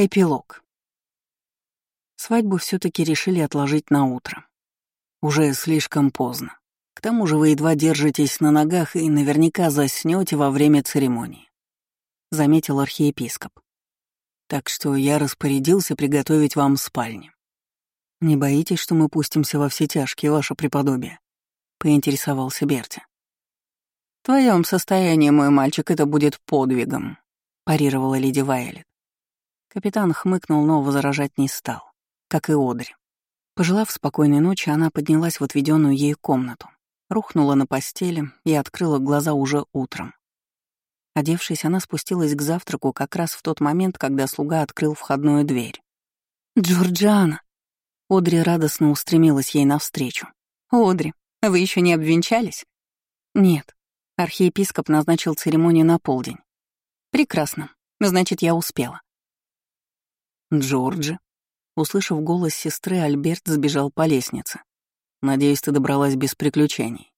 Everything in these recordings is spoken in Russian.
Эпилог. Свадьбу все таки решили отложить на утро. Уже слишком поздно. К тому же вы едва держитесь на ногах и наверняка заснете во время церемонии, заметил архиепископ. Так что я распорядился приготовить вам спальню. Не боитесь, что мы пустимся во все тяжкие, ваше преподобие? поинтересовался Берти. В твоем состоянии, мой мальчик, это будет подвигом, парировала леди Вайлет. Капитан хмыкнул, но возражать не стал, как и Одри. Пожелав спокойной ночи, она поднялась в отведенную ей комнату, рухнула на постели и открыла глаза уже утром. Одевшись, она спустилась к завтраку как раз в тот момент, когда слуга открыл входную дверь. «Джорджиана!» Одри радостно устремилась ей навстречу. «Одри, вы еще не обвенчались?» «Нет». Архиепископ назначил церемонию на полдень. «Прекрасно. Значит, я успела. Джорджи. Услышав голос сестры, Альберт сбежал по лестнице. Надеюсь, ты добралась без приключений.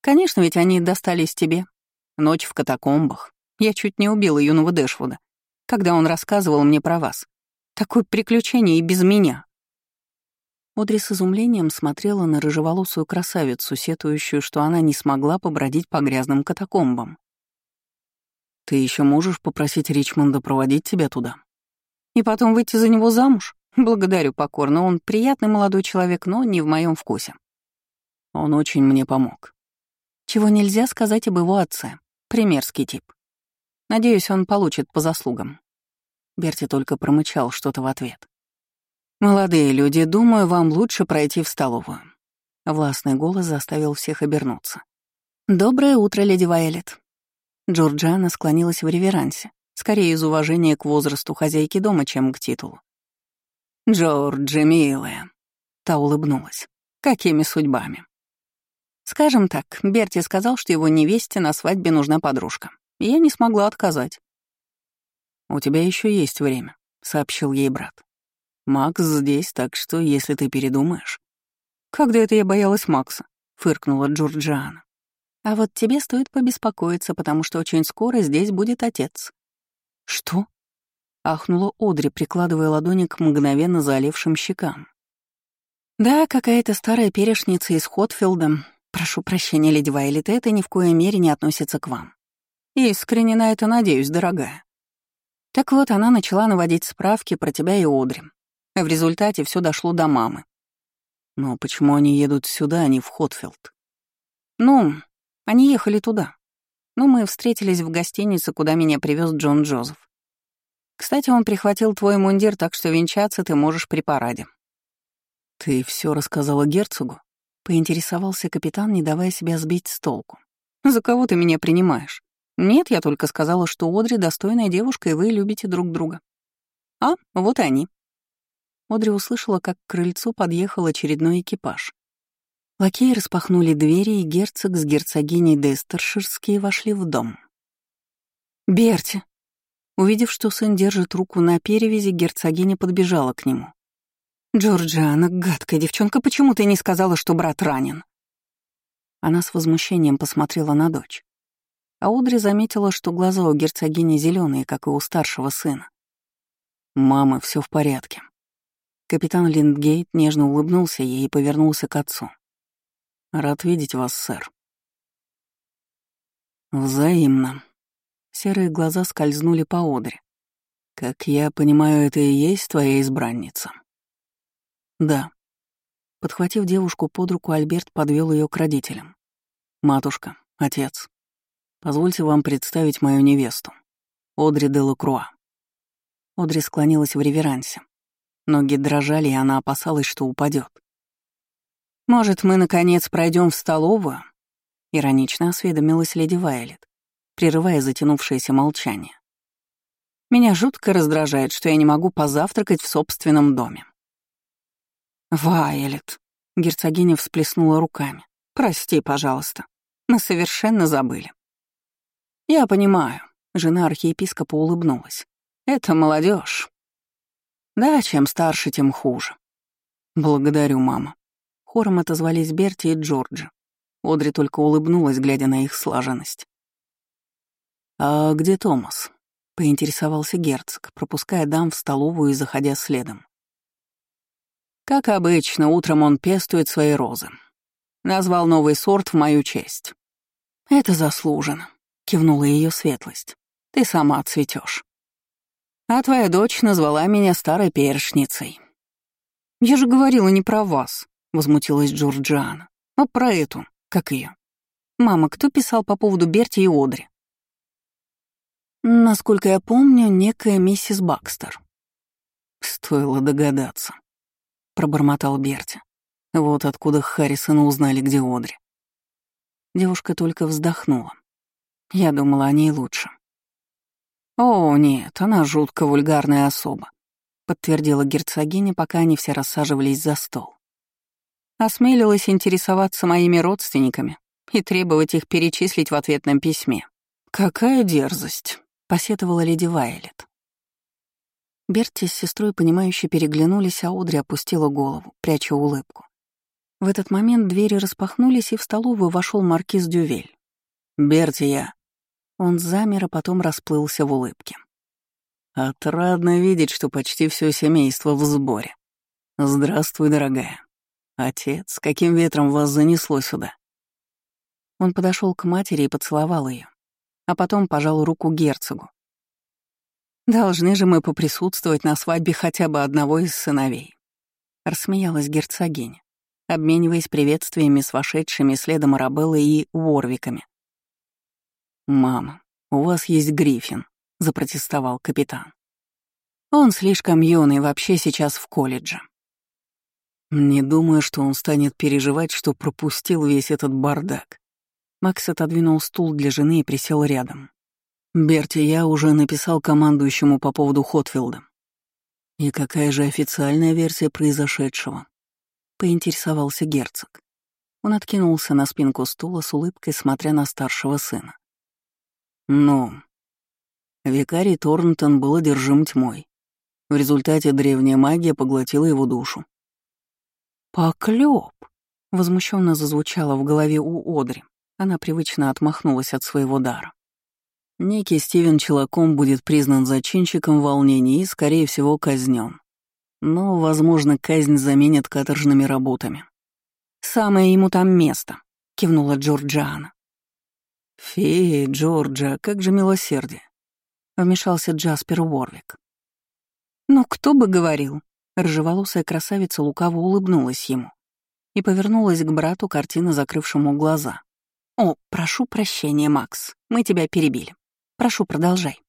Конечно, ведь они достались тебе. Ночь в катакомбах. Я чуть не убила юного Дэшвуда, когда он рассказывал мне про вас. Такое приключение и без меня. Одри с изумлением смотрела на рыжеволосую красавицу, сетующую, что она не смогла побродить по грязным катакомбам. «Ты еще можешь попросить Ричмонда проводить тебя туда?» И потом выйти за него замуж? Благодарю покорно, он приятный молодой человек, но не в моем вкусе. Он очень мне помог. Чего нельзя сказать об его отце. Примерский тип. Надеюсь, он получит по заслугам. Берти только промычал что-то в ответ. «Молодые люди, думаю, вам лучше пройти в столовую». Властный голос заставил всех обернуться. «Доброе утро, леди Вайлет». Джорджиана склонилась в реверансе, Скорее из уважения к возрасту хозяйки дома, чем к титулу. «Джорджи, милая», — та улыбнулась. «Какими судьбами?» Скажем так, Берти сказал, что его невесте на свадьбе нужна подружка. И я не смогла отказать. «У тебя еще есть время», — сообщил ей брат. «Макс здесь, так что, если ты передумаешь...» «Когда это я боялась Макса?» — фыркнула Джорджиана. «А вот тебе стоит побеспокоиться, потому что очень скоро здесь будет отец. «Что?» — ахнула Одри, прикладывая ладони к мгновенно залившим щекам. «Да, какая-то старая перешница из Хотфилда. Прошу прощения, леди Вайлет, это ни в коей мере не относится к вам. Искренне на это надеюсь, дорогая. Так вот, она начала наводить справки про тебя и Одри. В результате все дошло до мамы. Но почему они едут сюда, а не в Хотфилд? Ну, они ехали туда. Но мы встретились в гостинице, куда меня привез Джон Джозеф. Кстати, он прихватил твой мундир, так что венчаться ты можешь при параде. Ты все рассказала герцогу? Поинтересовался капитан, не давая себя сбить с толку. За кого ты меня принимаешь? Нет, я только сказала, что Одри достойная девушка, и вы любите друг друга. А, вот и они. Одри услышала, как к крыльцу подъехал очередной экипаж. Лакеи распахнули двери, и герцог с герцогиней Дестерширские вошли в дом. «Берти!» Увидев, что сын держит руку на перевязи, герцогиня подбежала к нему. «Джорджиана, гадкая девчонка, почему ты не сказала, что брат ранен?» Она с возмущением посмотрела на дочь. А Удри заметила, что глаза у герцогини зеленые, как и у старшего сына. «Мама, все в порядке». Капитан Линдгейт нежно улыбнулся ей и повернулся к отцу. Рад видеть вас, сэр. Взаимно. Серые глаза скользнули по Одре. Как я понимаю, это и есть твоя избранница? Да. Подхватив девушку под руку, Альберт подвел ее к родителям. Матушка, отец, позвольте вам представить мою невесту, Одри де Лакруа. Одри склонилась в реверансе. Ноги дрожали, и она опасалась, что упадет. «Может, мы, наконец, пройдем в столовую?» — иронично осведомилась леди Вайлет, прерывая затянувшееся молчание. «Меня жутко раздражает, что я не могу позавтракать в собственном доме». «Вайлет», — герцогиня всплеснула руками, — «прости, пожалуйста, мы совершенно забыли». «Я понимаю», — жена архиепископа улыбнулась. «Это молодежь. Да, чем старше, тем хуже. Благодарю, мама. Хором отозвались Берти и Джорджи. Одри только улыбнулась, глядя на их слаженность. «А где Томас?» поинтересовался герцог, пропуская дам в столовую и заходя следом. Как обычно, утром он пестует свои розы. Назвал новый сорт в мою честь. Это заслуженно, кивнула ее светлость. Ты сама цветешь. А твоя дочь назвала меня старой першницей. Я же говорила не про вас, возмутилась Джорджиана, а про эту, как ее. Мама, кто писал по поводу Берти и Одри? Насколько я помню, некая миссис Бакстер. Стоило догадаться, пробормотал Берти. Вот откуда Харрисона узнали, где Одри. Девушка только вздохнула. Я думала о ней лучше. «О, нет, она жутко вульгарная особа», — подтвердила герцогиня, пока они все рассаживались за стол. Осмелилась интересоваться моими родственниками и требовать их перечислить в ответном письме. «Какая дерзость!» — посетовала леди Вайлет. Берти с сестрой, понимающе переглянулись, а Одри опустила голову, пряча улыбку. В этот момент двери распахнулись, и в столовую вошел маркиз Дювель. «Берти, я...» Он замер, а потом расплылся в улыбке. «Отрадно видеть, что почти все семейство в сборе. Здравствуй, дорогая. Отец, каким ветром вас занесло сюда?» Он подошел к матери и поцеловал ее а потом пожал руку герцогу. «Должны же мы поприсутствовать на свадьбе хотя бы одного из сыновей», — рассмеялась герцогиня, обмениваясь приветствиями с вошедшими следом Арабеллой и Уорвиками. «Мама, у вас есть Гриффин», — запротестовал капитан. «Он слишком юный, вообще сейчас в колледже». «Не думаю, что он станет переживать, что пропустил весь этот бардак», Макс отодвинул стул для жены и присел рядом. «Берти, я уже написал командующему по поводу Хотфилда. И какая же официальная версия произошедшего?» — поинтересовался герцог. Он откинулся на спинку стула с улыбкой, смотря на старшего сына. «Ну, викарий Торнтон был одержим тьмой. В результате древняя магия поглотила его душу. «Поклёб!» — возмущенно зазвучало в голове у Одри. Она привычно отмахнулась от своего дара. Некий Стивен Челаком будет признан зачинщиком волнений и, скорее всего, казнен. Но, возможно, казнь заменят каторжными работами. «Самое ему там место», — кивнула Джорджиана. «Фея, Джорджа, как же милосердие», — вмешался Джаспер Уорвик. «Ну, кто бы говорил?» Рыжеволосая красавица лукаво улыбнулась ему и повернулась к брату, картина закрывшему глаза. «О, прошу прощения, Макс, мы тебя перебили. Прошу, продолжай».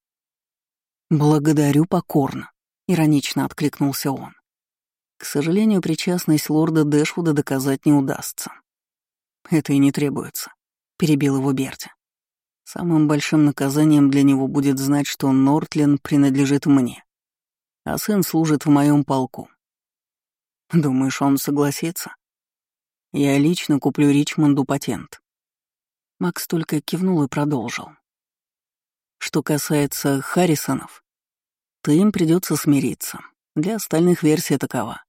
«Благодарю покорно», — иронично откликнулся он. «К сожалению, причастность лорда Дэшвуда доказать не удастся». «Это и не требуется», — перебил его Берти. «Самым большим наказанием для него будет знать, что Нортлин принадлежит мне, а сын служит в моем полку. Думаешь, он согласится? Я лично куплю Ричмонду патент. Макс только кивнул и продолжил. Что касается Харрисонов, то им придется смириться. Для остальных версия такова.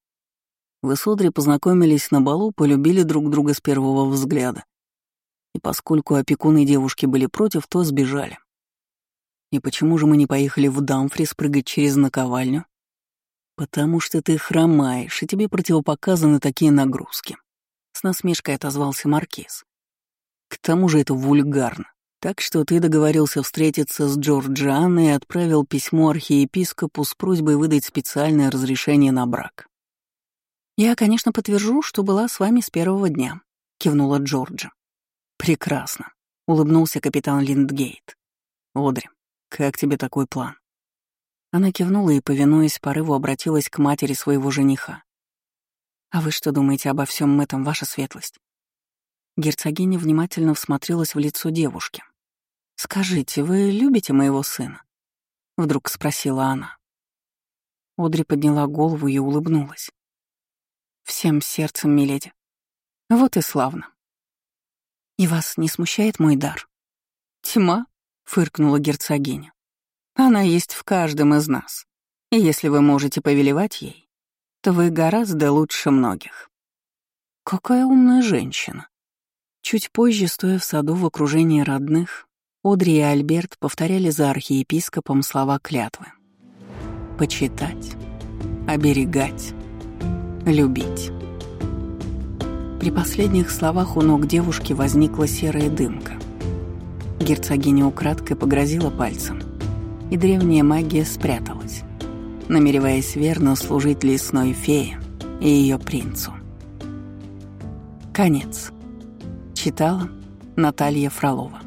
Вы с Одри познакомились на балу, полюбили друг друга с первого взгляда. И поскольку опекуны девушки были против, то сбежали. И почему же мы не поехали в Дамфрис прыгать через наковальню? Потому что ты хромаешь, и тебе противопоказаны такие нагрузки. С насмешкой отозвался Маркиз. К тому же это вульгарно. Так что ты договорился встретиться с Джорджианой и отправил письмо архиепископу с просьбой выдать специальное разрешение на брак. «Я, конечно, подтвержу, что была с вами с первого дня», — кивнула Джорджа. «Прекрасно», — улыбнулся капитан Линдгейт. «Одри, как тебе такой план?» Она кивнула и, повинуясь порыву, обратилась к матери своего жениха. «А вы что думаете обо всем этом, ваша светлость?» Герцогиня внимательно всмотрелась в лицо девушки. «Скажите, вы любите моего сына?» — вдруг спросила она. Одри подняла голову и улыбнулась. «Всем сердцем, миледи. Вот и славно. И вас не смущает мой дар?» «Тьма?» — фыркнула герцогиня. «Она есть в каждом из нас. И если вы можете повелевать ей, то вы гораздо лучше многих». «Какая умная женщина!» Чуть позже, стоя в саду в окружении родных, Одри и Альберт повторяли за архиепископом слова клятвы. «Почитать, оберегать, любить». При последних словах у ног девушки возникла серая дымка. Герцогиня украдкой погрозила пальцем, и древняя магия спряталась, намереваясь верно служить лесной фее и ее принцу. Конец. Читала Наталья Фролова.